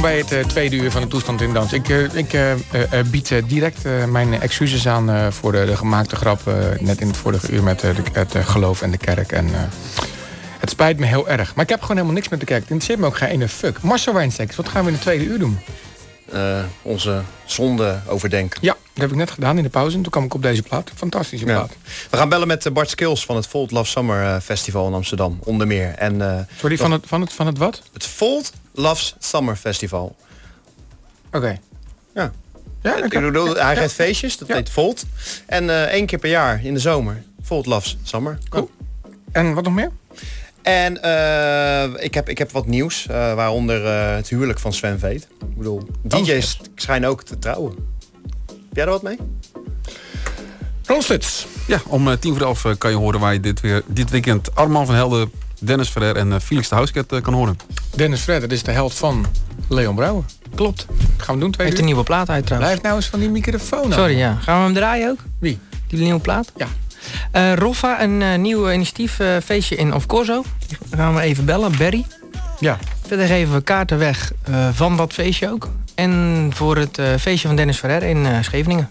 Welkom bij het eh, tweede uur van de toestand in dans. Ik, eh, ik eh, bied direct mijn excuses aan voor de, de gemaakte grap eh, net in het vorige uur met de- het geloof en de kerk. En, het spijt me heel erg. Maar ik heb gewoon helemaal niks met de kerk. Het interesseert me ook geen ene fuck. Marcel Wijnstekers, wat gaan we in het tweede uur doen? Onze zonde overdenken. Ja, dat heb ik net gedaan in de pauze. En toen kwam ik op deze plaat. Fantastische plaat. We gaan bellen met eh, Bart Skills van het Volt Love Summer eh, Festival in Amsterdam, onder meer. En, eh, Sorry, van het, van, het, van het wat? het Volt Loves Summer Festival. Oké. Ja. Ja, Ik bedoel, hij geeft feestjes, dat Ja. heet Volt. En eh, één keer per jaar in de zomer. Volt Loves Summer. Cool. En wat nog meer? En ik, heb, ik heb wat nieuws, waaronder het huwelijk van Sven Veet. Ik bedoel, DJ's schijnen ook te trouwen. Heb jij er wat mee? Ron Sluts. Ja, om eh, tien voor elf eh, kan je horen waar je dit, weer, dit weekend Arman van Helden, Dennis Ferrer en eh, Felix de Houseket eh, kan horen. Dennis dat is de held van Leon Brouwer. Klopt. Gaan we doen twee Heeft een nieuwe plaat uit trouwens. Blijf nou eens van die microfoon. Sorry, ja. Gaan we hem draaien ook? Wie? Die nieuwe plaat? Ja. Eh Roffa, een eh, nieuw initiatief feestje in Of Corso. Die gaan we even bellen, Barry. Ja. Verder geven we kaarten weg eh, van dat feestje ook. En voor het feestje van Dennis Ferrer in Scheveningen.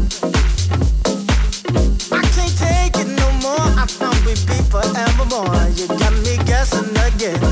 forevermore. You got me guessing again.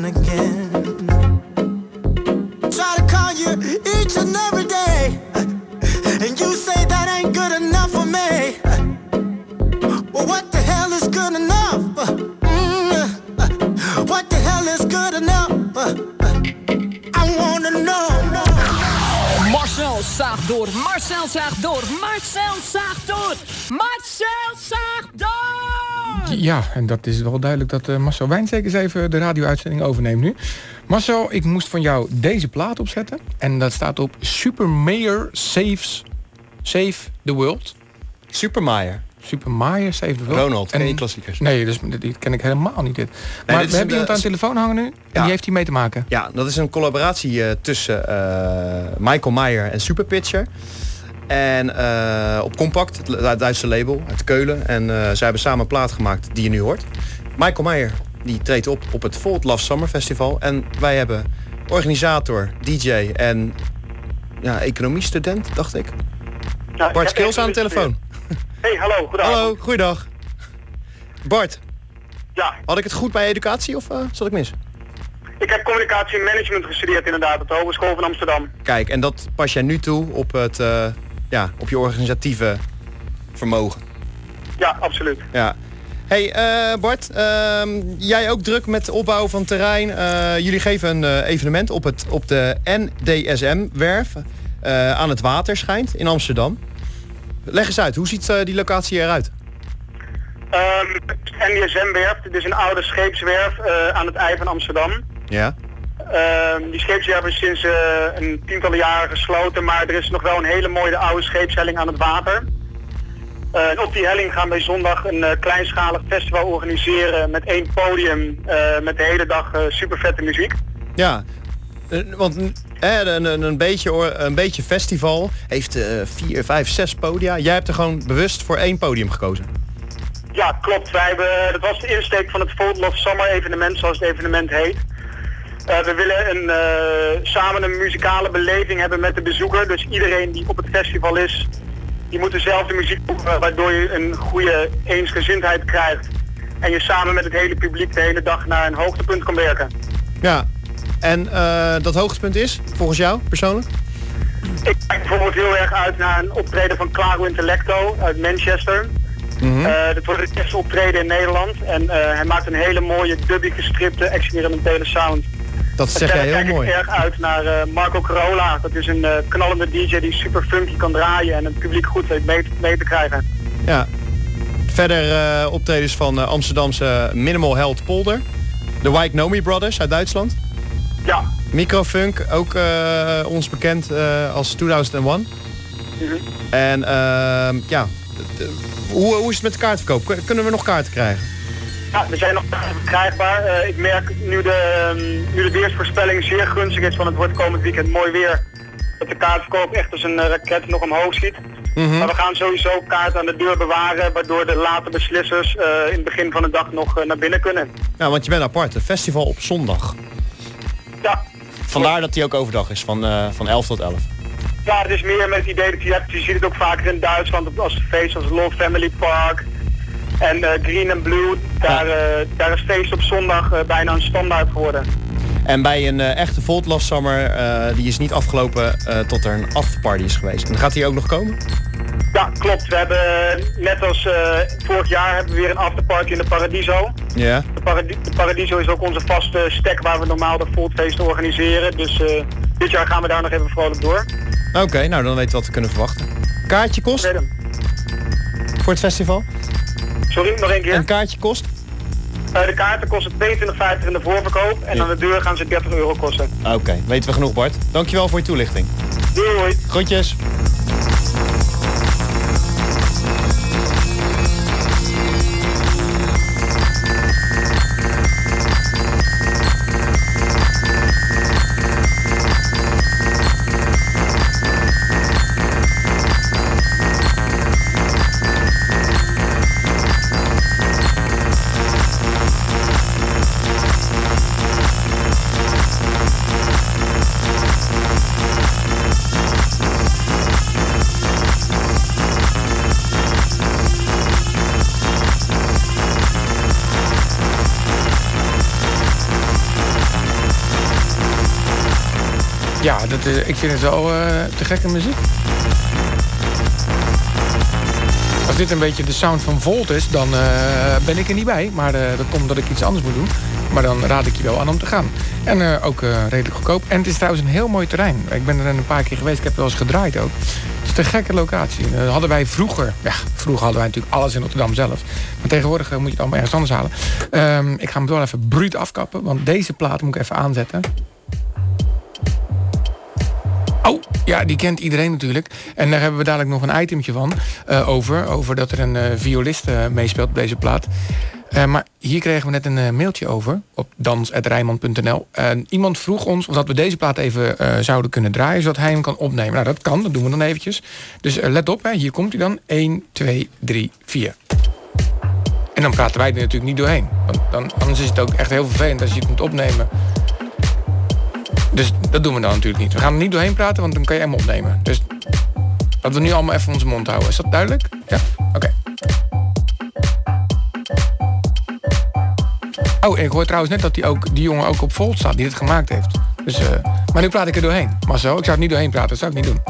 Guessing again. Try to call you each and every day, and you say that ain't good enough zaagt door, Marcel zaagt door, Marcel zaagt door, Marcel zaagt door! Ja, en dat is wel duidelijk dat eh, Marcel Wijnzekers even de radio-uitzending overneemt nu. Marcel, ik moest van jou deze plaat opzetten. En dat staat op Super Mayor Saves Save the World. Super Mayer. Super the World. Ronald, ken je klassiekers? Nee, dus, die ken ik helemaal niet dit. Maar dit we hebben een, iemand aan de eh, telefoon hangen nu. En Ja. die heeft hier mee te maken. Ja, dat is een collaboratie eh, tussen eh, Michael Meyer en Superpitcher. En eh, op Compact, het Du- Duitse label uit Keulen. En eh, zij hebben samen een plaat gemaakt die je nu hoort. Michael Meyer die treedt op op het Volt Love Summer Festival. En wij hebben organisator, DJ en ja, economiestudent, dacht ik. Bart Skills aan de telefoon. Hey, hallo, goedenavond. Hallo, goeiedag. Bart, Ja, had ik het goed bij educatie of eh zat ik mis? ik heb communicatie en management gestudeerd inderdaad op de Hogeschool van Amsterdam. Kijk, en dat pas jij nu toe op, het, eh, ja, op je organisatieve vermogen. Ja, absoluut. Ja. Hey eh, Bart, ehm, jij ook druk met opbouw van terrein. Jullie geven een evenement op, het, op de NDSM-werf aan het water schijnt in Amsterdam. Leg eens uit, hoe ziet eh, die locatie eruit? Ehm NDSM-werf, dit is een oude scheepswerf eh, aan het IJ van Amsterdam. Ja. Ehm, die scheepswerf is sinds eh, een tientallen jaren gesloten, maar er is nog wel een hele mooie oude scheepshelling aan het water. En op die helling gaan wij zondag een kleinschalig festival organiseren met één podium met de hele dag eh, super vette muziek. Ja, want eh, een, een, een, beetje, een beetje festival heeft eh, vier, vijf, zes podia. Jij hebt er gewoon bewust voor één podium gekozen. Ja, klopt. Wij hebben, dat was de insteek van het Volt Love Summer evenement, zoals het evenement heet. Eh, we willen een, samen een muzikale beleving hebben met de bezoeker. Dus iedereen die op het festival is, die moet dezelfde muziek horen, waardoor je een goede eensgezindheid krijgt. En je samen met het hele publiek de hele dag naar een hoogtepunt kan werken. Ja, en eh, dat hoogtepunt is, volgens jou persoonlijk? Ik kijk bijvoorbeeld heel erg uit naar een optreden van Claro Intellecto uit Manchester. Eh, dit wordt het eerste optreden in Nederland en eh, hij maakt een hele mooie dubby gestripte experimentele sound. Dat zeg jij heel kijk mooi. ik erg uit naar Marco Carola. Dat is een knallende DJ die super funky kan draaien en het publiek goed weet mee, mee te krijgen. Ja. Verder optredens van Amsterdamse Minimal Health Polder. De White Nomi Brothers uit Duitsland. Ja, Microfunk, ook eh, ons bekend eh, als 2001. Mhm. En ehm, ja, hoe, hoe is het met de kaartverkoop? Kun- Kunnen we nog kaarten krijgen? ja er zijn nog kaarten verkrijgbaar. Eh, ik merk nu de, ehm, nu de weersvoorspelling zeer gunstig is van het wordt komend weekend mooi weer. Dat de kaartverkoop echt als een raket nog omhoog schiet. Maar we gaan sowieso kaarten aan de deur bewaren, waardoor de late beslissers in het begin van de dag nog naar binnen kunnen. Ja, want je bent apart. Een festival op zondag. Ja, Vandaar dat die ook overdag is, van, eh, van 11 tot 11. Ja, het is meer met het idee dat je hebt, je ziet het ook vaker in Duitsland op- als feest als Love Family Park en eh, Green and Blue. Daar, eh, daar is feest op zondag bijna een standaard geworden. En bij een echte Volt Love Summer, die is niet afgelopen tot er een afterparty is geweest. En gaat die ook nog komen? Ja, klopt. We hebben net als eh, vorig jaar hebben we weer een afterparty in de Paradiso. Ja. De, Paradi- de Paradiso is ook onze vaste stek waar we normaal de Voltfeesten organiseren. Dus eh, dit jaar gaan we daar nog even vrolijk door. Oké, nou dan weten we wat we kunnen verwachten. Kaartje kost voor het festival? Sorry, nog één keer. Een kaartje kost? Eh, de kaarten kosten 22,50 in de voorverkoop en Ja. aan de deur gaan ze 30 euro kosten. Oké, weten we genoeg Bart. Dankjewel voor je toelichting. Doei! Groetjes. Dat, eh, ik vind het wel eh, te gekke muziek. Als dit een beetje de sound van Volt is, dan eh, ben ik er niet bij. Maar eh, dat komt omdat ik iets anders moet doen. Maar dan raad ik je wel aan om te gaan. En ook redelijk goedkoop. En het is trouwens een heel mooi terrein. Ik ben er een paar keer geweest. Ik heb wel eens gedraaid ook. Het is een gekke locatie. Hadden wij vroeger... Ja, vroeger hadden wij natuurlijk alles in Rotterdam zelf. Maar tegenwoordig moet je het allemaal ergens anders halen. Ehm, ik ga hem wel even bruut afkappen. Want deze plaat moet ik even aanzetten. Oh, ja, die kent iedereen natuurlijk. En daar hebben we dadelijk nog een itemtje van eh, over. Over dat er een eh, violist eh, meespeelt op deze plaat. Maar hier kregen we net een mailtje over op dans.rijnmond.nl. En iemand vroeg ons of dat we deze plaat even zouden kunnen draaien, zodat hij hem kan opnemen. Nou, dat kan, dat doen we dan eventjes. Dus let op, hè, hier komt hij dan. 1, 2, 3, 4. En dan praten wij er natuurlijk niet doorheen. Want dan, anders is het ook echt heel vervelend als je het moet opnemen. Dus dat doen we dan natuurlijk niet. We gaan er niet doorheen praten, want dan kan je hem opnemen. Dus dat we nu allemaal even onze mond houden. Is dat duidelijk? Ja? Oké. Oh, ik hoor trouwens net dat die, ook, die jongen ook op Volt staat, die het gemaakt heeft. Dus, eh, maar nu praat ik er doorheen. Maar zo, ik zou er niet doorheen praten, dat zou ik niet doen.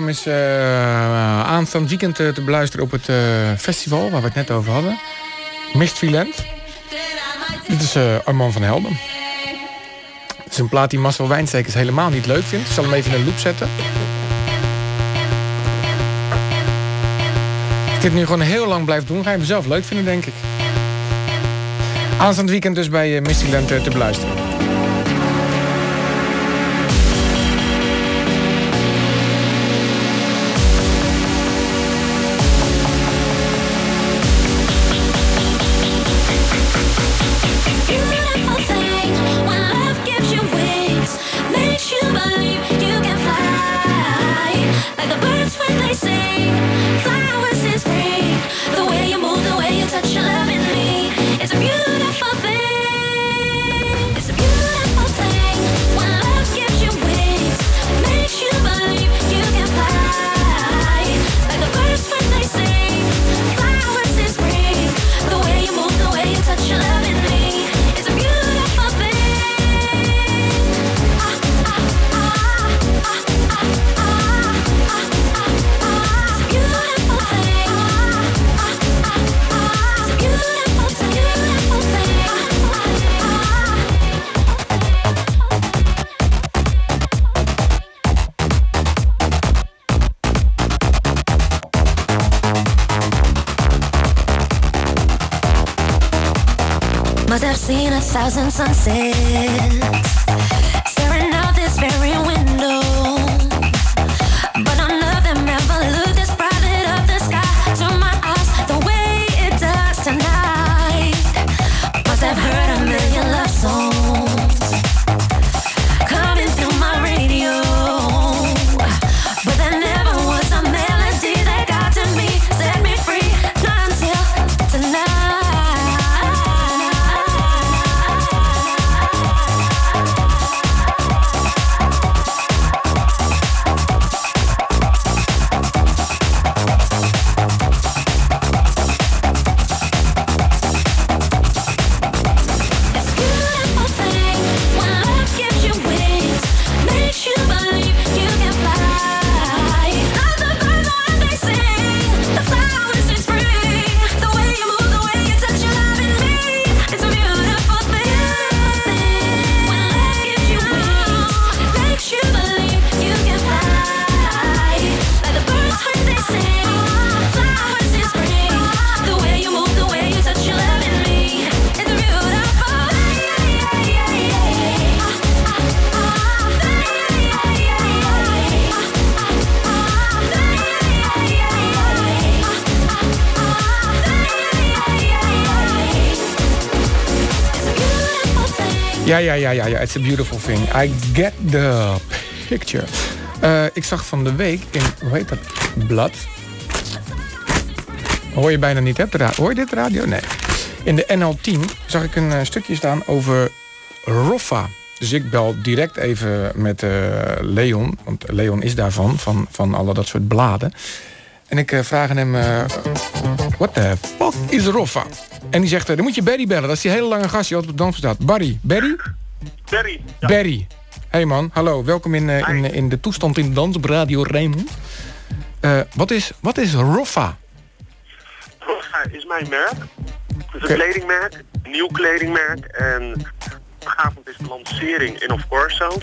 naam is eh, eh, aanstaand weekend te beluisteren op het eh, festival waar we het net over hadden. Mistvilent. Dit is Armand van Helden. Het is een plaat die Marcel Wijnstekers helemaal niet leuk vindt. Ik zal hem even in een loop zetten. Als ik dit nu gewoon heel lang blijf doen, ga je hem zelf leuk vinden, denk ik. Aanstaand weekend dus bij Misty te beluisteren. sunset Ja, ja, ja, ja, ja. It's a beautiful thing. I get the picture. Eh, ik zag van de week in, hoe heet dat, blad? Hoor je bijna niet, hè? Hoor je dit radio? Nee. In de NL10 zag ik een eh, stukje staan over Roffa. Dus ik bel direct even met eh, Leon, want Leon is daarvan, van, van alle dat soort bladen. En ik eh, vraag aan hem, eh what the fuck is Roffa? En die zegt, eh, dan moet je Barry bellen. Dat is die hele lange gast die altijd op de dans staat. Barry, Barry? Barry. Barry. Hey man, hallo. Welkom in, in, in de toestand in de dans op Radio Raymond. Wat, is, wat is Roffa? Roffa is mijn merk. Het is een kledingmerk, een nieuw kledingmerk. En vanavond is de lancering in Of Corso.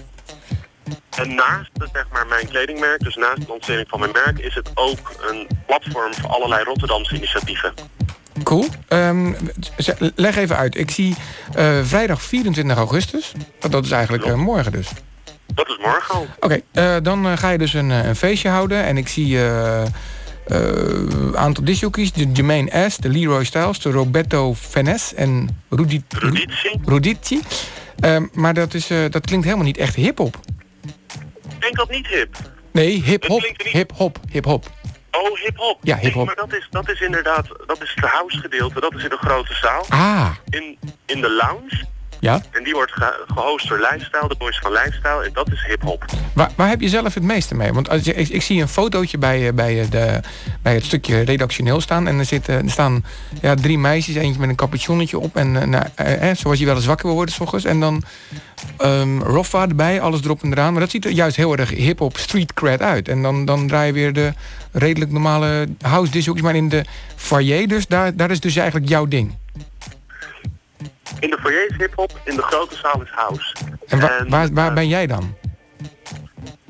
En naast zeg maar, mijn kledingmerk, dus naast de lancering van mijn merk, is het ook een platform voor allerlei Rotterdamse initiatieven. Cool. Ehm, leg even uit. Ik zie eh, vrijdag 24 augustus. Dat- Dat is eigenlijk eh, morgen dus. Dat is morgen al. Oké, eh, dan ga je dus een, een feestje houden. En ik zie een aantal discjockeys. De Jermaine S., de Leroy Styles, de Roberto Fenes en Rudi- Rudizzi. Rudizzi. Ehm, maar dat, is, dat klinkt helemaal niet echt hip-hop. Denk dat niet hip. Nee, hip-hop. Hip-hop. Hip-hop. Oh, hip-hop. Ja, hip-hop. Nee, maar dat is, dat is inderdaad, dat is het house gedeelte, dat is in de grote zaal. Ah, In, in de lounge. Ja. En die wordt ge- gehost door Lifestyle, de boys van Lifestyle. En dat is hip-hop. Waar, waar heb je zelf het meeste mee? Want als je, ik, ik zie een fotootje bij, eh, bij, eh, de, bij het stukje redactioneel staan. En er, zitten, er staan ja, drie meisjes, eentje met een capuchonnetje op. En eh, nou, eh, zoals je wel eens wakker wil worden s ochtends. En dan Roffa erbij, alles erop en eraan. Maar dat ziet er juist heel erg hip-hop street cred uit. En dan, dan draai je weer de redelijk normale house discjockeys. Maar in de foyer dus, daar, daar is dus eigenlijk jouw ding. In de foyer is hip-hop, in de grote zaal is house. En wa- waar, waar ben jij dan?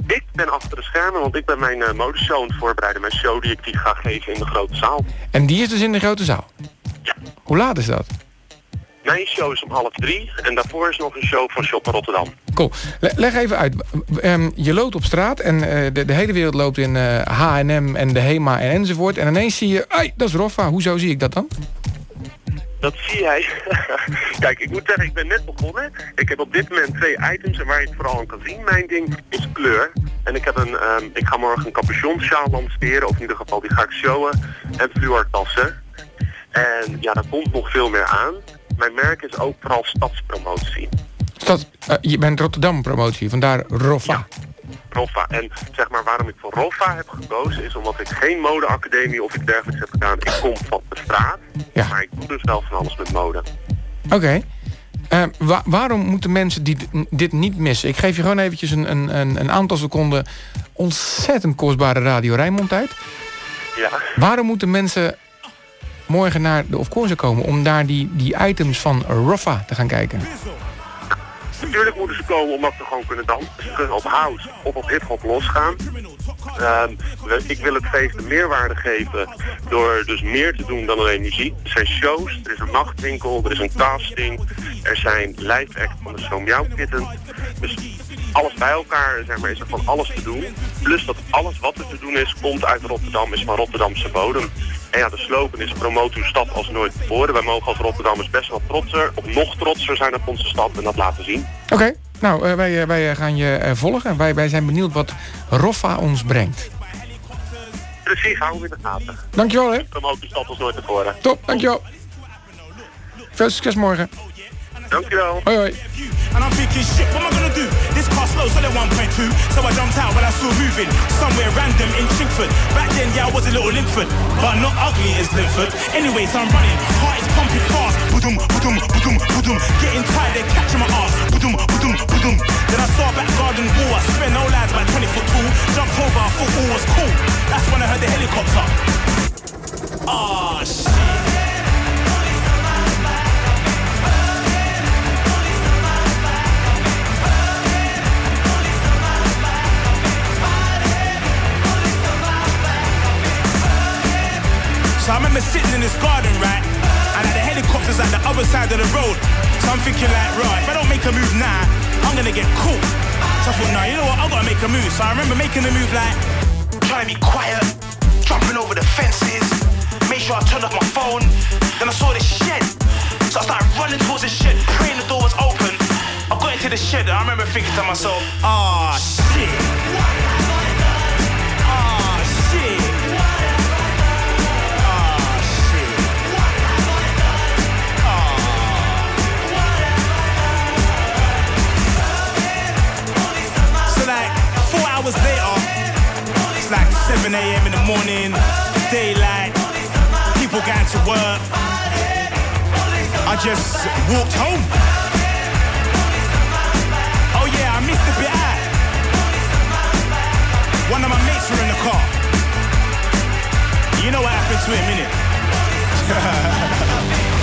Ik ben achter de schermen, want ik ben mijn eh, modeshow aan het voorbereiden. Mijn show die ik die ga geven in de grote zaal. En die is dus in de grote zaal? Hoe laat is dat? Mijn show is om half drie en daarvoor is nog een show van Shop in Rotterdam. Cool. Le- leg even uit. Ehm, je loopt op straat en eh, de, de hele wereld loopt in eh, H&M en de HEMA en enzovoort. En ineens zie je, ai, dat is Roffa. Hoezo zie ik dat dan? Dat zie jij. Kijk, ik moet zeggen, ik ben net begonnen. Ik heb op dit moment twee items en waar je het vooral aan kan zien. Mijn ding is kleur. En ik, heb een, ehm, ik ga morgen een capuchon sjaal lanceren, of in ieder geval die ga ik showen. En fluortassen. En ja, daar komt nog veel meer aan. Mijn merk is ook vooral stadspromotie. Stad, eh, je bent Rotterdam promotie, vandaar Roffa. Roffa. En zeg maar waarom ik voor Roffa heb gekozen is omdat ik geen modeacademie of iets dergelijks heb gedaan. Ik kom van de straat, Ja. maar ik doe dus wel van alles met mode. Oké. Eh, wa- waarom moeten mensen die, dit niet missen? Ik geef je gewoon eventjes een, een, een, een aantal seconden ontzettend kostbare Radio Rijnmond tijd. Ja. Waarom moeten mensen morgen naar de Of komen om daar die, die items van Roffa te gaan kijken? Natuurlijk moeten ze komen omdat ze gewoon kunnen dansen. Ze kunnen op house of op hip-hop losgaan. We- ik wil het feest een meerwaarde geven door dus meer te doen dan alleen muziek. Er zijn shows, er is een nachtwinkel, er is een casting, er zijn live acts van de Meow Kitten. Dus alles bij elkaar zeg maar, is er van alles te doen. Plus dat alles wat er te doen is, komt uit Rotterdam, is van Rotterdamse bodem. En ja, de slogan is promoot uw stad als nooit tevoren. Wij mogen als Rotterdammers best wel trotser, of nog trotser zijn op onze stad en dat laten zien. Oké, nou, eh, wij, eh, wij eh, gaan je volgen. Wij, wij zijn benieuwd wat Roffa ons brengt. Precies, hou hem in de gaten. Dankjewel, hè. Promoot uw stad als nooit tevoren. Top, dankjewel. Veel succes morgen. Dankjewel. Hoi, hoi. And I'm thinking, shit, what am I gonna do? This car slow, so at 1.2. So I jumped out when I saw moving somewhere random in Chingford. Back then, yeah, I was a little Linford, but not ugly as Linford. Anyway, so I'm running, heart is pumping fast. Boodum, boodum, boodum, boodum. Getting tired, they're catching my ass. Boodum, boodum, boodum. Then I saw a back garden wall. I swear no lads about 20 foot tall. Jumped over, I thought all was cool. That's when I heard the helicopter. Ah, shit. So I remember sitting in this garden, right? And like, the helicopter's at the other side of the road. So I'm thinking like, right, if I don't make a move now, I'm gonna get caught. So I thought, no, you know what, I gotta make a move. So I remember making the move like, trying to be quiet, jumping over the fences, made sure I turned off my phone. Then I saw this shed. So I started running towards the shed, praying the door was open. I got into the shed, and I remember thinking to myself, ah, shit. Hours later, it's like 7 a.m. in the morning, daylight, people going to work. I just walked home. Oh yeah, I missed a bit. One of my mates were in the car. You know what happened to him, innit?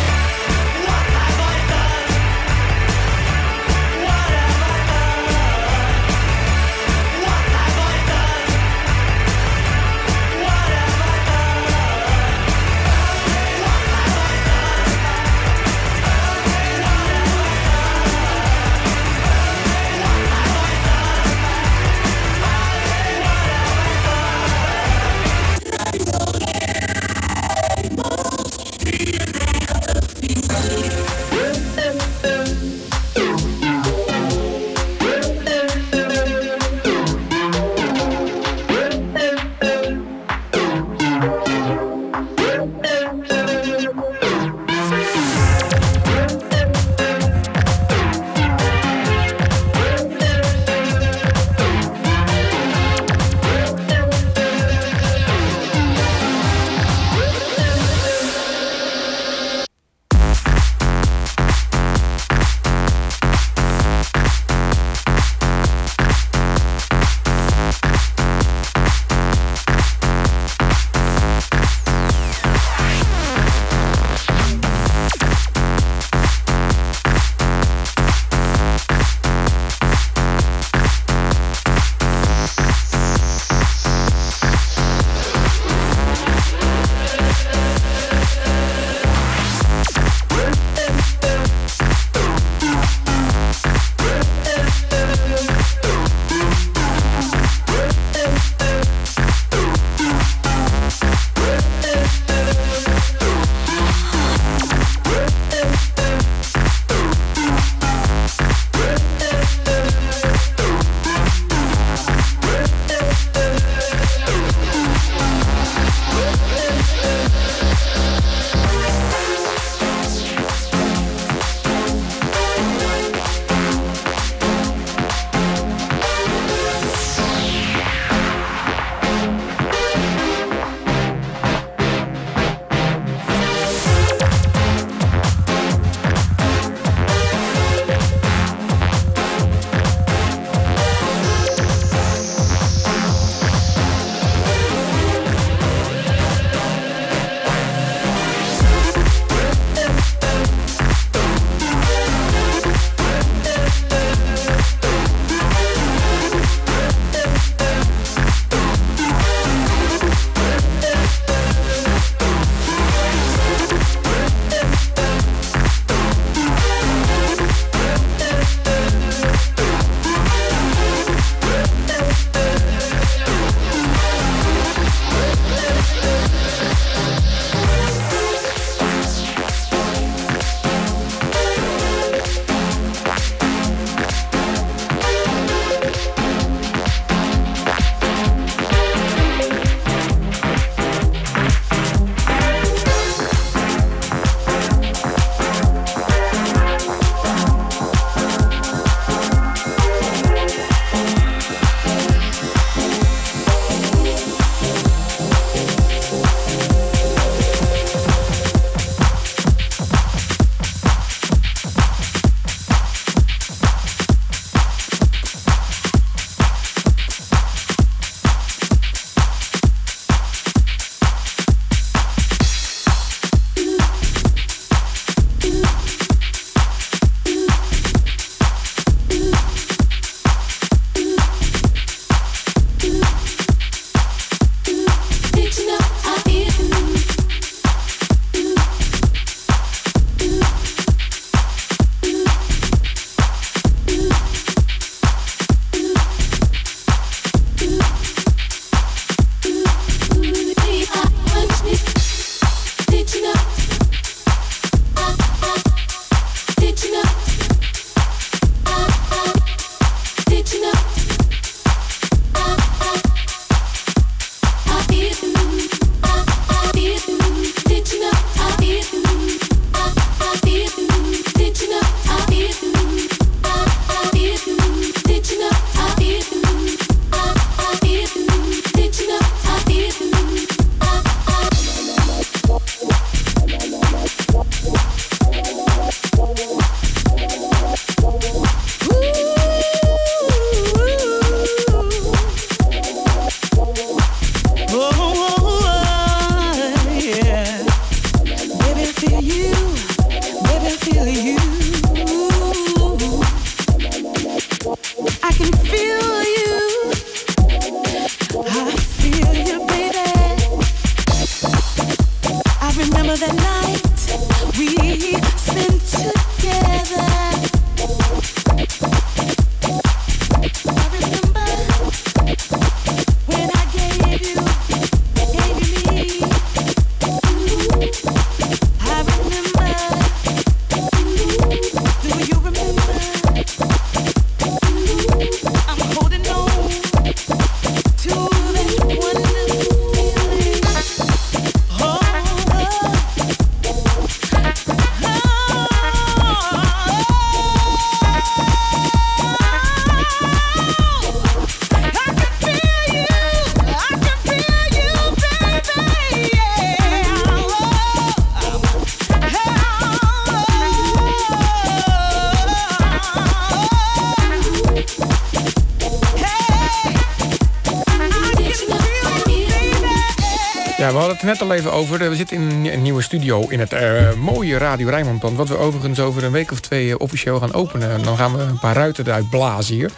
Ja, we hadden het net al even over. We zitten in een nie- een nieuwe studio in het eh, mooie Radio Rijnmondpand. Wat we overigens over een week of twee eh, officieel gaan openen. En dan gaan we een paar ruiten eruit blazen hier.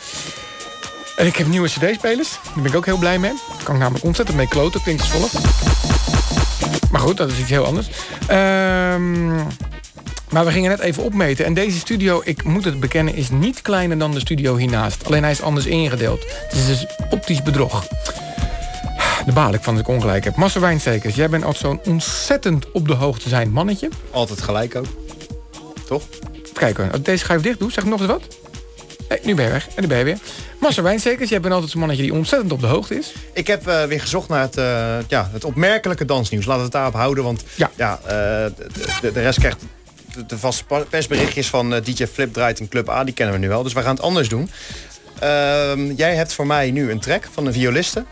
En ik heb nieuwe cd-spelers. Daar ben ik ook heel blij mee. Daar kan ik namelijk ontzettend mee kloten. Klinkt volgt. Maar goed, dat is iets heel anders. Ehm, maar we gingen net even opmeten. En deze studio, ik moet het bekennen, is niet kleiner dan de studio hiernaast. Alleen hij is anders ingedeeld. Het is dus optisch bedrog. De baal ik van dat ik ongelijk heb. Massa Wijnstekers, jij bent altijd zo'n ontzettend op de hoogte zijn mannetje. Altijd gelijk ook. Toch? Even kijken, als ik deze schuif dicht doe, zeg nog eens wat? Nee, nu ben je weg. En nu ben je weer. Massa Wijnstekers, jij bent altijd zo'n mannetje die ontzettend op de hoogte is. Ik heb eh, weer gezocht naar het, eh, ja, het opmerkelijke dansnieuws. Laten we het daarop houden, want ja. eh, de, de, de rest krijgt de, de vaste persberichtjes van DJ Flip draait in Club A. Die kennen we nu wel, dus we gaan het anders doen. Ehm, jij hebt voor mij nu een track van een violiste.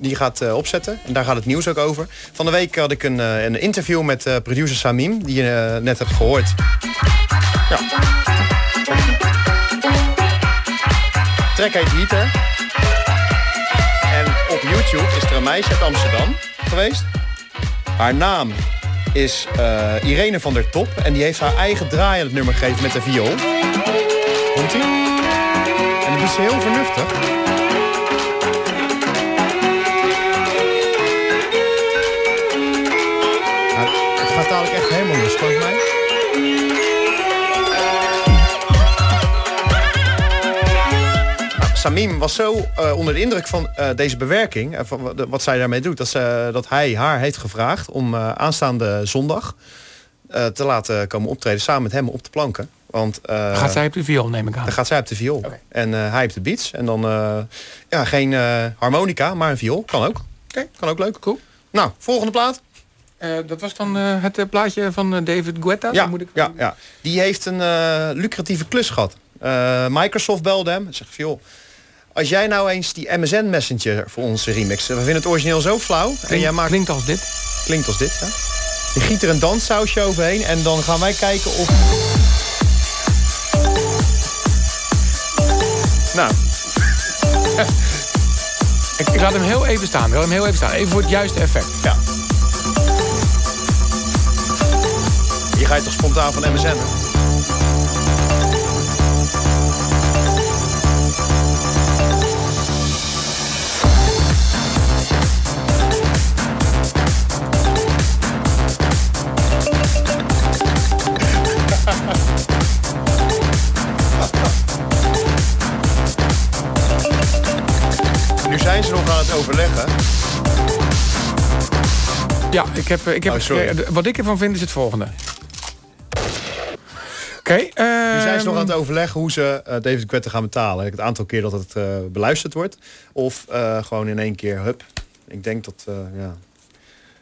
Die gaat eh, opzetten. En daar gaat het nieuws ook over. Van de week had ik een, eh, een interview met eh, producer Samim. Die je net hebt gehoord. Ja. Track heet Heater. En op YouTube is er een meisje uit Amsterdam geweest. Haar naam is Irene van der Top. En die heeft haar eigen draai aan het nummer gegeven met de viool. Komt ie? En die is heel vernuftig. Volgens mij. Nou, Samim was zo eh, onder de indruk van eh, deze bewerking, en van wat- wat zij daarmee doet, dat, ze, dat hij haar heeft gevraagd om eh, aanstaande zondag eh, te laten komen optreden samen met hem op de planken. Want, eh, Gaat zij op de viool, neem ik aan. dan gaat zij op de viool. En eh, hij op de beats. En dan eh, ja, geen eh, harmonica, maar een viool. Kan ook. Oké, kan ook leuk. Cool. Nou, volgende plaat. Eh, dat was dan eh, het eh, plaatje van David Guetta. Ja, moet ik... ja, ja. Die heeft een lucratieve klus gehad. Eh, Microsoft belde hem en zegt, joh, als jij nou eens die MSN Messenger voor ons remixen. We vinden het origineel zo flauw. en jij maakt... Klinkt als dit. Klinkt als dit, ja. Je giet er een danssausje overheen en dan gaan wij kijken of... Nou. Ik, ik laat hem heel even staan. Ik laat hem heel even staan. Even voor het juiste effect. Ja. Ga je toch spontaan van MSN. hè? Nu zijn ze nog aan het overleggen. Ja, ik heb, eh, ik heb Oh, wat ik ervan vind is het volgende. Oké. Nu zijn ze nog aan ehm, het overleggen hoe ze eh, David Guetta gaan betalen. Het aantal keer dat het eh, beluisterd wordt. Of eh, gewoon in één keer, hup. Ik denk dat, ja.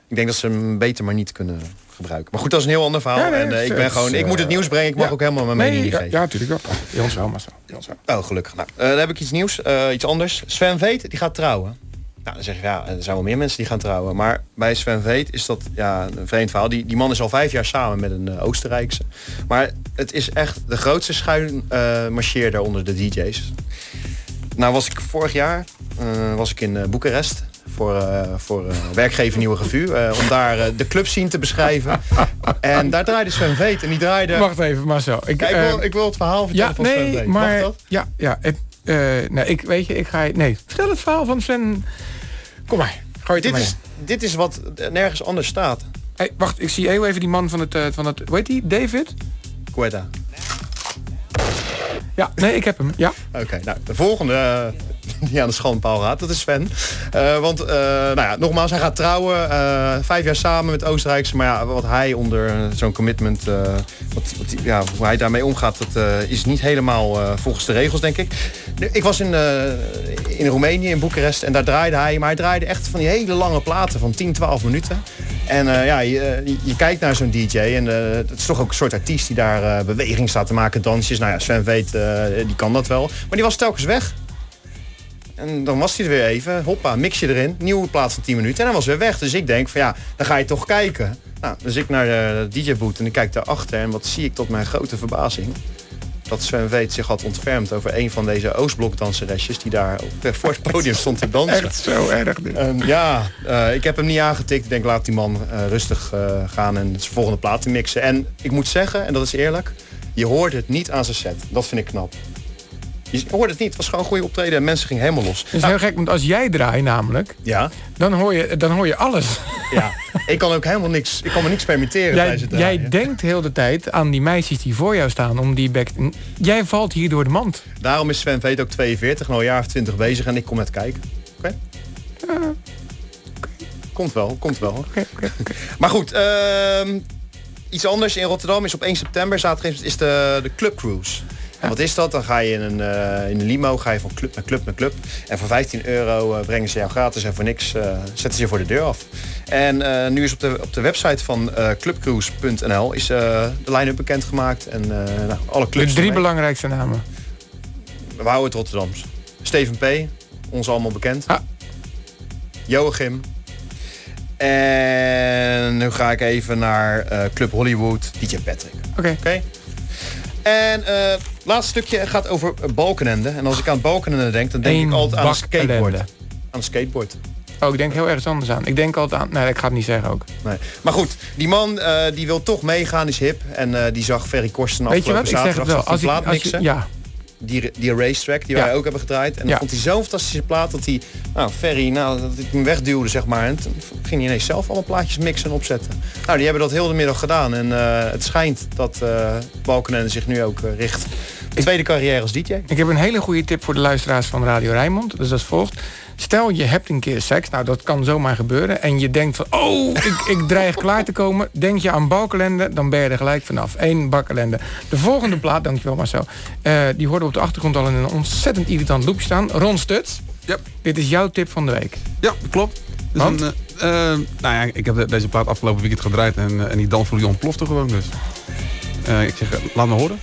Ik denk dat ze hem beter maar niet kunnen gebruiken. Maar goed, dat is een heel ander verhaal. Ja, nee, en ik ben gewoon, ik moet het nieuws brengen. Ik mag ja. ook helemaal mijn nee, mening ja, geven. Ja, natuurlijk wel. Bij ons wel, maar zo. Oh, gelukkig. Nou, dan heb ik iets nieuws, iets anders. Sven Veet, die gaat trouwen. Nou, dan zeg je, ja, er zijn wel meer mensen die gaan trouwen. Maar bij Sven Veet is dat ja, een vreemd verhaal. Die, die man is al vijf jaar samen met een eh, Oostenrijkse. Maar het is echt de grootste schuin eh marcheerder onder de DJ's. Nou was ik vorig jaar eh, was ik in eh, Boekarest voor, eh, voor werkgever Nieuwe eh, om daar de clubscene te beschrijven. en daar draaide Sven Veet. En die draaide... Wacht even, Marcel. Ik, Kijk, ik, wil, ik wil het verhaal vertellen Ja, van Sven nee, Veet. maar... Ja, ja. nee, ik, weet je, ik ga... Nee, vertel het verhaal van Sven. Kom maar, gooi dit is, dit is wat nergens anders staat. Hey, wacht, ik zie heel even die man van het, eh, van het hoe heet die? David? Quetta. Ja, nee, ik heb hem. Ja. Oké, nou, de volgende eh, die aan de schandpaal gaat, dat is Sven. Eh, want, nou ja, nogmaals, hij gaat trouwen. vijf jaar samen met Oostenrijkse. Maar ja, wat hij onder zo'n commitment, wat, wat, ja, hoe hij daarmee omgaat, dat is niet helemaal volgens de regels, denk ik. Ik was in, eh, in Roemenië, in Boekarest, en daar draaide hij. Maar hij draaide echt van die hele lange platen van 10, 12 minuten. En eh, ja, je, je, je kijkt naar zo'n DJ en eh, het is toch ook een soort artiest die daar eh, beweging staat te maken, dansjes. Nou ja, Sven weet, eh, die kan dat wel. Maar die was telkens weg. En dan was hij er weer even. Hoppa, mix je erin. Nieuwe plaats van 10 minuten. En dan was hij weer weg. Dus ik denk van ja, dan ga je toch kijken. Nou, dus ik naar de DJ-boot en ik kijk daarachter. En wat zie ik tot mijn grote verbazing? Dat Sven Weet zich had ontfermd over een van deze Oostblok-danseresjes... die daar op, voor het podium stond te dansen. Echt zo erg dit. En ja, eh, ik heb hem niet aangetikt. Ik denk, laat die man eh, rustig eh, gaan en zijn volgende plaat te mixen. En ik moet zeggen, en dat is eerlijk... je hoort het niet aan zijn set. Dat vind ik knap. Je hoort het niet. Het was gewoon een goede optreden en mensen gingen helemaal los. Het is heel gek, want als jij draait namelijk, Ja, dan hoor je, dan hoor je alles. ja. ik kan ook helemaal niks, ik kan me niks permitteren Jij, draaien. jij denkt heel de tijd aan die meisjes die voor jou staan om die back. Jij valt hier door de mand. Daarom is Sven Veet ook 42, nou een jaar of 20 bezig en ik kom net kijken. Oké? Komt wel, komt wel. Maar goed, ehm, iets anders in Rotterdam is op 1 september, zaterdag is de, de Club Cruise. En wat is dat? Dan ga je in een, eh, in een limo, ga je van club naar club naar club. En voor 15 euro eh, brengen ze jou gratis en voor niks eh, zetten ze je voor de deur af. En nu is op de, op de website van clubcruise.nl is de line-up bekendgemaakt. En nou, alle De clubs drie ermee. belangrijkste namen. We houden het Rotterdams. Steven P., ons allemaal bekend. Joachim. En nu ga ik even naar Club Hollywood, DJ Patrick. Oké. Oké. En eh, het laatste stukje gaat over Balkenende. En als ik aan Balkenende denk, dan denk Eén ik altijd aan een bak skateboard. ellende. Aan een skateboard. Oh, ik denk heel ergens anders aan. Ik denk altijd aan... Nee, ik ga het niet zeggen ook. Nee. Maar goed, die man eh, die wil toch meegaan, is hip. En eh, die zag Ferry Korsten Weet je wat? Ik zeg het wel. Als ik, als je, ja, Die, die racetrack die Ja. wij ook hebben gedraaid. En dan Ja. vond hij zo'n fantastische plaat dat hij, nou, Ferry, nou, dat ik hem wegduwde, zeg maar. En toen ging hij ineens zelf allemaal plaatjes mixen en opzetten. Nou, die hebben dat heel de middag gedaan. En eh, het schijnt dat eh Balkenende zich nu ook eh, richt tweede carrière als DJ. ik heb een hele goede tip voor de luisteraars van Radio Rijnmond. Dus dat is volgt. Stel je hebt een keer seks, nou dat kan zomaar gebeuren. En je denkt van, oh, ik, ik dreig klaar te komen. Denk je aan balkalende, dan ben je er gelijk vanaf. Eén bakkalende. De volgende plaat, dankjewel Marcel. eh die hoorde op de achtergrond al in een ontzettend irritant loopje staan. Ron Stuts. Ja. Dit is jouw tip van de week. Ja, klopt. Dus Want? een, eh, eh, nou ja, ik heb de- deze plaat afgelopen weekend gedraaid en, en die dansvloer die ontplofte gewoon dus. Eh, ik zeg, laat me horen.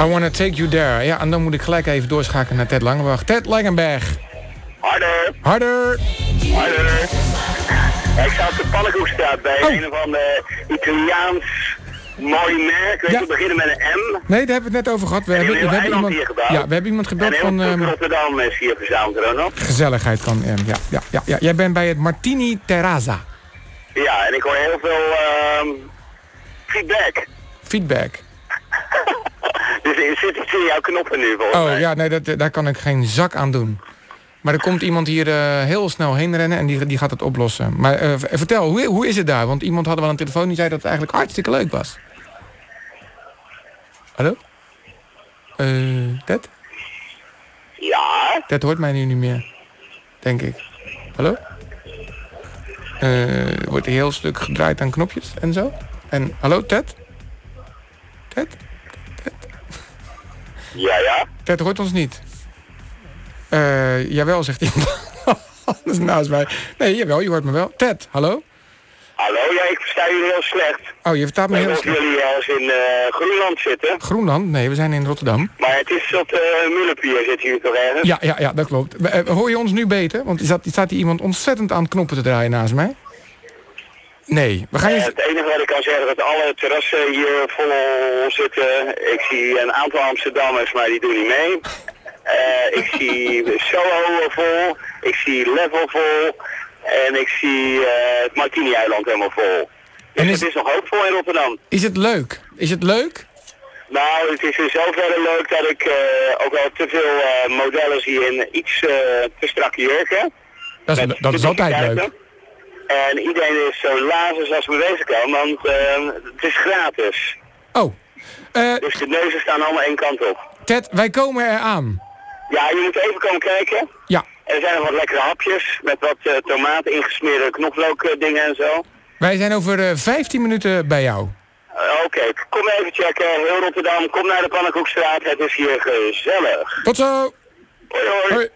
I wanna take you there. Ja, en dan moet ik gelijk even doorschakelen naar Ted Langenbach. Ted Langenberg. Harder, Harder. harder. Ja, ik sta op de Pannenkoekstraat bij Oh. een of ander Italiaans mooi merk. Weet je, we beginnen met een M. Nee, daar hebben we het net over gehad. We En hebben, we hebben iemand, hier gebouwd. ja, we hebben iemand gebeld van ehm, Rotterdam is hier verzameld, Ronald. gezelligheid van M. Ja, ja, ja, ja. Jij bent bij het Martini Terraza. Ja, en ik hoor heel veel ehm, feedback. Feedback. Dus er zit iets in jouw knoppen nu volgens Oh mij. ja, nee, dat, daar kan ik geen zak aan doen. Maar er komt iemand hier eh, heel snel heen rennen en die, die gaat het oplossen. Maar eh, vertel, hoe, hoe is het daar? Want iemand had wel een telefoon die zei dat het eigenlijk hartstikke leuk was. Hallo? Eh, Ted? Ja? Ted hoort mij nu niet meer. Denk ik. Hallo? Wordt een heel stuk gedraaid aan knopjes en zo. En hallo, Ted? Ted? Ja, ja. Ted hoort ons niet. Eh, jawel, zegt iemand. Dat is naast mij. Nee, jawel, je hoort me wel. Ted, hallo? Hallo, ja, ik versta jullie heel slecht. Oh, je vertaalt me heel slecht. jullie ergens in eh, Groenland zitten. Groenland? Nee, we zijn in Rotterdam. Maar het is op de Mullenpier, zitten jullie toch ergens? Ja, ja, ja, dat klopt. Eh, hoor je ons nu beter? Want staat, staat hier iemand ontzettend aan knoppen te draaien naast mij. Nee, we gaan Eh, je... het enige wat ik kan zeggen is dat alle terrassen hier vol zitten. Ik zie een aantal Amsterdammers, maar die doen niet mee. Eh, ik zie Soho vol, ik zie Level vol en ik zie eh, het Martini-eiland helemaal vol. Dus En is- het is nog hoopvol in Rotterdam. Is het leuk? Is het leuk? Nou, het is in zoverre leuk dat ik ook wel te veel modellen zie in iets te strakke jurken. Dat is, dat is altijd leuk. En iedereen is zo lazig als me wezen kan, want eh, het is gratis. Oh. Eh, Dus de neuzen staan allemaal één kant op. Ted, wij komen eraan. Ja, je moet even komen kijken. Ja. Er zijn nog wat lekkere hapjes met wat eh, tomaten, ingesmeerde knoflook eh, dingen en zo. Wij zijn over eh, 15 minuten bij jou. Oké, kom even checken. Heel Rotterdam, kom naar de Pannenkoekstraat. Het is hier gezellig. Tot zo! Hoi hoi. Hoi.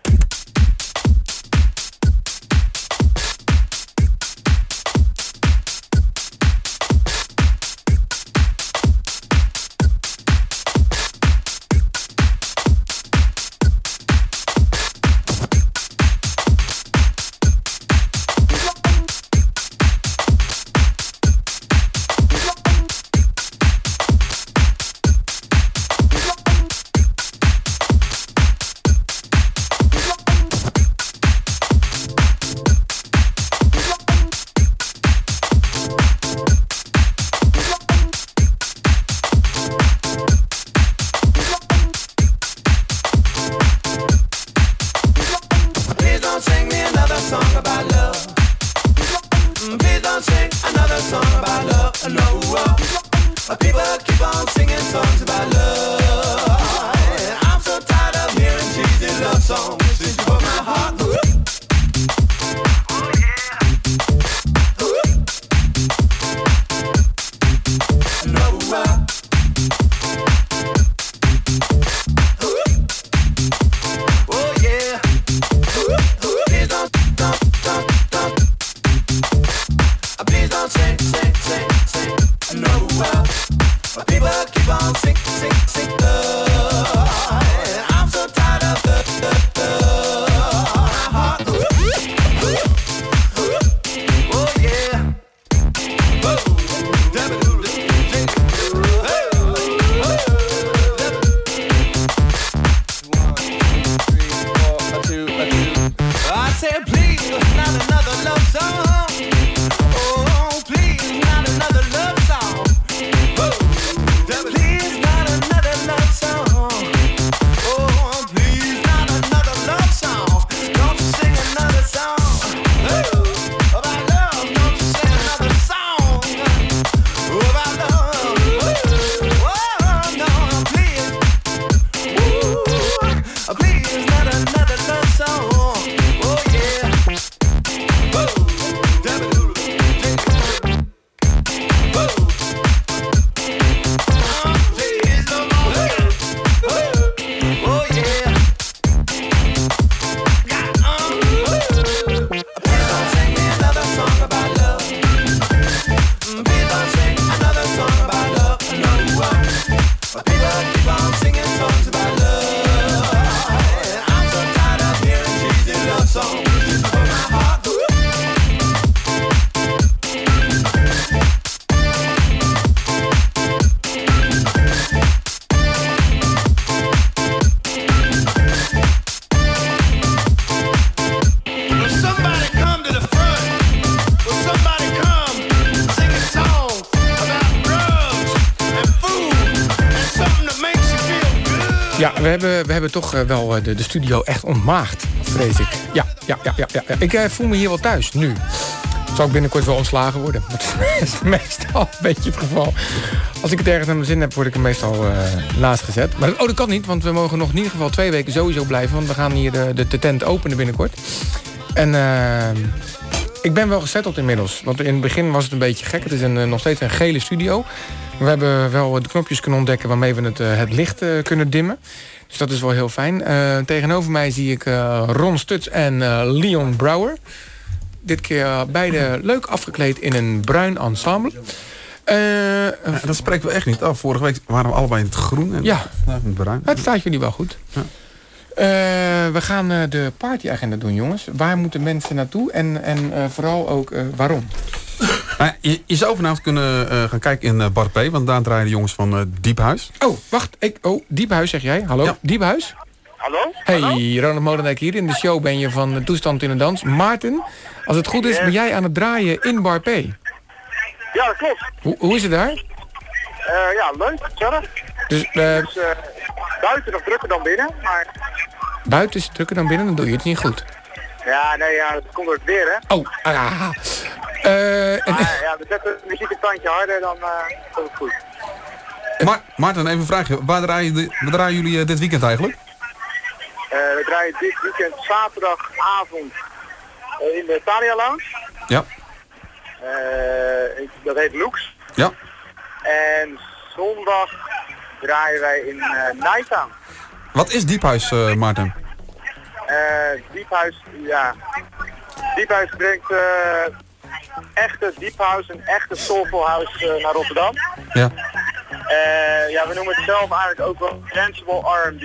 We hebben, we hebben toch eh, wel eh, de, de studio echt ontmaagd, vrees ik. Ja, ja, ja, ja. ja. Ik eh, voel me hier wel thuis, nu. Zal ik binnenkort wel ontslagen worden? Dat is meestal een beetje het geval. Als ik het ergens naar mijn zin heb, word ik er meestal eh, naast gezet. Maar dat- oh, dat kan niet, want we mogen nog in ieder geval twee weken sowieso blijven. Want we gaan hier de, de, tent openen binnenkort. En eh, ik ben wel gezetteld inmiddels. Want in het begin was het een beetje gek. Het is een, eh, nog steeds een gele studio. We hebben wel de knopjes kunnen ontdekken waarmee we het, eh, het licht eh, kunnen dimmen. Dus dat is wel heel fijn. Tegenover mij zie ik Ron Stuts en Leon Brouwer. Dit keer beide leuk afgekleed in een bruin ensemble. Dat spreken we echt niet af. Vorige week waren we allebei in het groen en Ja. vandaag in het bruin. Het staat jullie wel goed. Eh, we gaan eh, de partyagenda doen, jongens. Waar moeten mensen naartoe en, en eh, vooral ook eh, waarom? Nou ja, je, je zou vanavond kunnen eh, gaan kijken in Bar P, want daar draaien de jongens van eh Diephuis. Oh, wacht. Ik, oh, Diephuis zeg jij. Hallo, Diephuis? Hallo? Hey, Ronald Molenaar hier. In de show ben je van de Toestand in de Dans. Maarten, als het goed is, ben jij aan het draaien in Bar P. Ja, dat klopt. Hoe, hoe is het daar? Eh, ja, leuk, gezellig. Dus eh, Dus, eh, buiten nog drukker dan binnen, maar buiten is het drukker dan binnen, dan doe je het niet goed. ja, nee, ja, het komt door het weer, hè. Oh, ah. Eh, en- Maar ja, we zetten de muziek een tandje harder, dan eh komt het goed. Maar, Maarten, even een vraagje. Waar draaien, de, waar draaien jullie eh, dit weekend eigenlijk? Eh, we draaien dit weekend zaterdagavond eh, in de Thalia Lounge. Ja. Eh, ik- dat heet Lux. Ja. En zondag draaien wij in eh Nighttown. Wat is Diephuis, eh, Maarten? Eh, Diephuis, ja. Diephuis brengt eh, echte Deep House en echte Soulful House eh, naar Rotterdam. Ja. Eh, ja, we noemen het zelf eigenlijk ook wel Danceable R&B.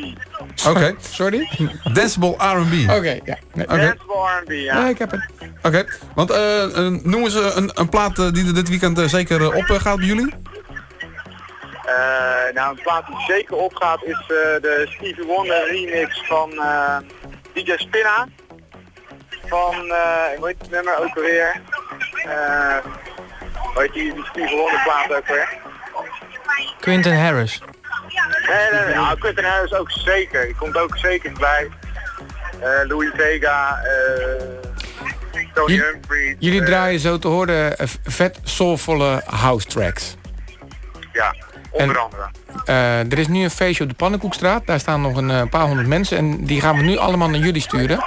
Oké. Sorry? Danceable R&B. Oké, ja. Nee. Oké. Danceable R&B, ja. Ja, ik heb het. Oké, want noemen ze een, een plaat die er dit weekend zeker op gaat bij jullie? Eh, nou, een plaat die zeker opgaat is eh, de Stevie Wonder remix van eh, DJ Spinna. Van, ik weet het nummer ook alweer. Eh hoe heet die, Stevie Wonder plaat ook weer? Quinton Harris. Nee, nee, nee. Quentin Harris ook zeker. Die komt ook zeker bij. Louis Vega, Tony J- Humphries. Jullie draaien zo te horen vet soulvolle house tracks. Ja, onder En- andere. Eh, er is nu een feestje op de Pannenkoekstraat. Daar staan nog een eh, paar honderd mensen. En die gaan we nu allemaal naar jullie sturen.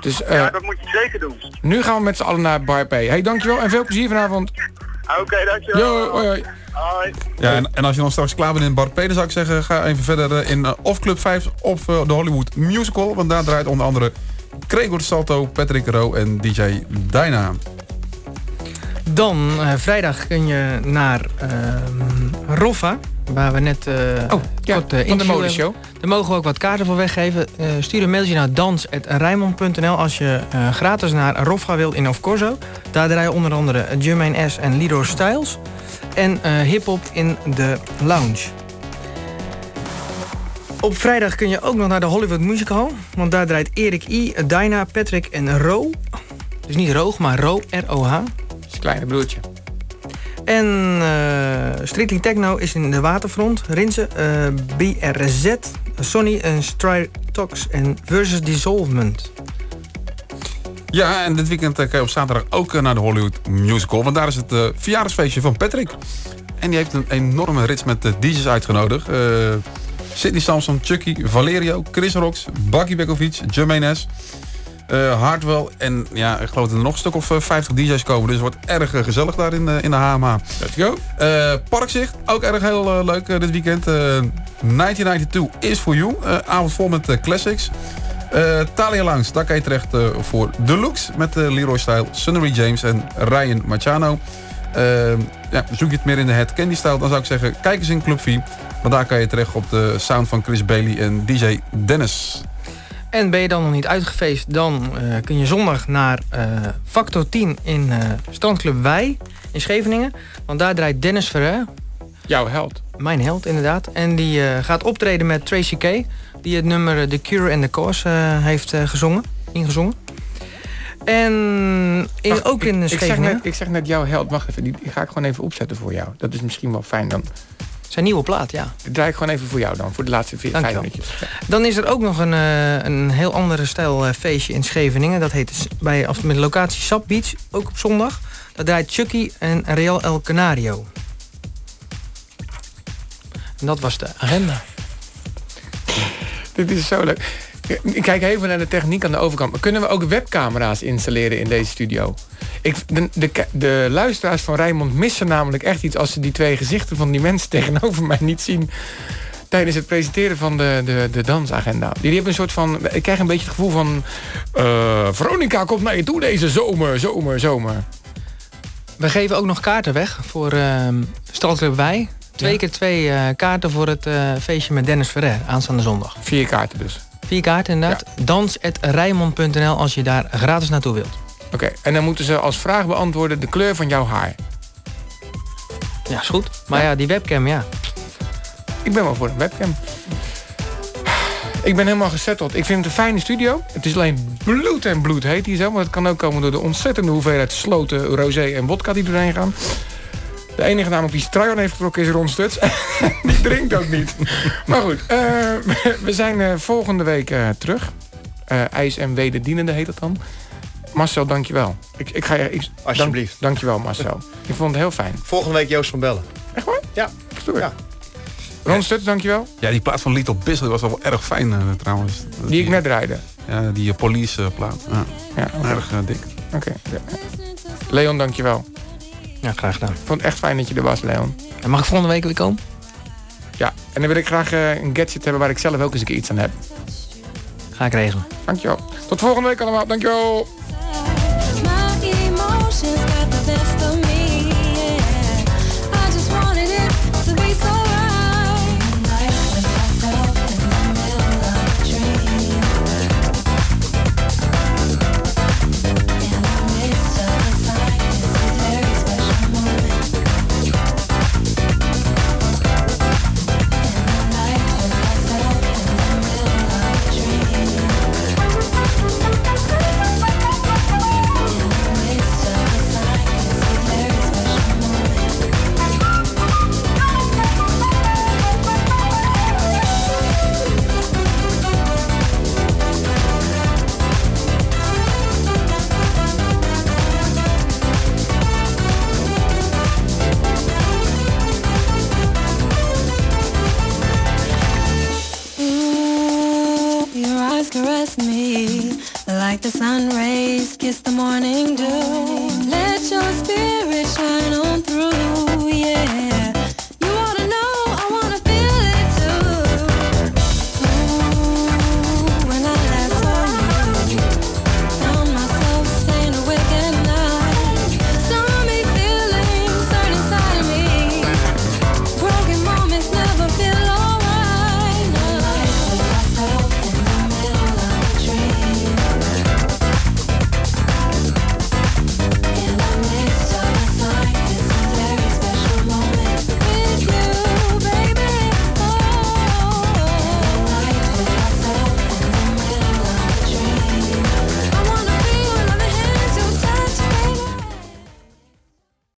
Dus eh, ja, dat moet je zeker doen. nu gaan we met z'n allen naar Bar P. Hey, dankjewel en veel plezier vanavond. Oké, dankjewel. Yo, hoi, hoi. Hoi. Ja, en, en als je dan straks klaar bent in Bar P, dan zou ik zeggen, ga even verder in of Club 5 of de Hollywood Musical. Want daar draait onder andere Gregor Salto, Patrick Rowe en DJ Dyna. Dan eh, vrijdag kun je naar ehm Roffa, waar we net eh Oh, ja, eh, van de modeshow. Daar mogen we ook wat kaarten voor weggeven. Stuur een mailtje naar dans.rijmond.nl als je gratis naar Roffa wilt in Of Corso. Daar draaien onder andere Jermaine S. en Lido Styles. En hip-hop in de lounge. Op vrijdag kun je ook nog naar de Hollywood Music Hall. Want daar draait Erik I, Dyna, Patrick en Ro. Dus niet Roog, maar Ro, R-O-H. Kleine broertje. En eh Strictly Techno is in de Waterfront. Rinse, eh, BRZ, Sony en Stritox en Versus Dissolvement. Ja, en dit weekend eh, kan je op zaterdag ook naar de Hollywood Musical. Want daar is het eh, verjaardagsfeestje van Patrick. En die heeft een enorme rits met eh, DJ's uitgenodigd. Eh Sidney Samson, Chucky, Valerio, Chris Rocks, Bucky Bekovic, Jermaine S. eh, Hardwell en ja, ik geloof dat er nog een stuk of eh, 50 DJ's komen. Dus het wordt erg eh, gezellig daar in, eh, in de HMA. Let's go. Eh, Parkzicht, ook erg heel eh, leuk eh, dit weekend. Eh, 1992 is for you. Eh, avond vol met eh, classics. Eh Talia Lounge, daar kan je terecht eh, voor Deluxe met eh, Leroy Style, Sunnery James en Ryan Machano. Eh, ja, zoek je het meer in de Head Candy Style, dan zou ik zeggen, kijk eens in Club 4. Want daar kan je terecht op de sound van Chris Bailey en DJ Dennis. En ben je dan nog niet uitgefeest, dan eh, kun je zondag naar eh, Factor 10 in eh Strandclub Wij in Scheveningen. Want daar draait Dennis Ferrer. Jouw held. Mijn held, inderdaad. En die gaat optreden met Tracy K. Die het nummer The Cure and the Cause heeft gezongen, ingezongen. En in, ook ik, in ik zeg, Scheveningen. net, ik zeg net jouw held. Wacht even, die, die ga ik gewoon even opzetten voor jou. Dat is misschien wel fijn dan. Zijn nieuwe plaat, ja. Die draai ik gewoon even voor jou dan, voor de laatste vier, vijf minuutjes. Ja. Dan is er ook nog een, eh, een heel andere stijl eh, feestje in Scheveningen. Dat heet s- bij, of met locatie Sap Beach, ook op zondag. Dat draait Chucky en Real El Canario. En dat was de agenda. Dit is zo leuk. Ik kijk even naar de techniek aan de overkant. Maar kunnen we ook webcamera's installeren in deze studio? Ik, de, de, de luisteraars van Rijnmond missen namelijk echt iets... als ze die twee gezichten van die mensen tegenover mij niet zien... tijdens het presenteren van de, de, de dansagenda. Die hebben een soort van... Ik krijg een beetje het gevoel van... eh, Veronica komt naar je toe deze zomer, zomer, zomer. We geven ook nog kaarten weg voor Stalclub Wij. Twee keer twee eh, kaarten voor het eh, feestje met Dennis Ferrer aanstaande zondag. Vier kaarten dus. Vier kaarten inderdaad. Dans.rijmond.nl als je daar gratis naartoe wilt. Oké, en dan moeten ze als vraag beantwoorden de kleur van jouw haar. Ja, is goed. Maar ja, die webcam, ja. Ik ben wel voor een webcam. Ik ben helemaal gesetteld. Ik vind het een fijne studio. Het is alleen bloed en bloed heet hier zo. Maar het kan ook komen door de ontzettende hoeveelheid sloten, rosé en wodka die doorheen gaan. De enige namelijk die Strajan heeft getrokken is Ron Stuts. die drinkt ook niet. Maar goed, eh, we zijn eh, volgende week eh, terug. IJs en wederdienende heet dat dan. Marcel, dankjewel. Ik, ik ga je, ik, Alsjeblieft. Dank, dankjewel Marcel. Ik vond het heel fijn. Volgende week Joost van Bellen. Echt waar? Ja. Stoer. Ja. Ron Stuts, dankjewel. Ja, die plaat van Little Bisley was al wel erg fijn eh, trouwens. Die ik net draaide. Ja, die uh, police eh, plaat. Ja, Ja, erg dik. Oké. Leon, dankjewel. Ja, graag gedaan. Ik vond het echt fijn dat je er was, Leon. En mag ik volgende week weer komen? Ja, en dan wil ik graag een gadget hebben waar ik zelf ook eens een keer iets aan heb. Ga ik regelen. Dankjewel. Tot volgende week allemaal. Dankjewel.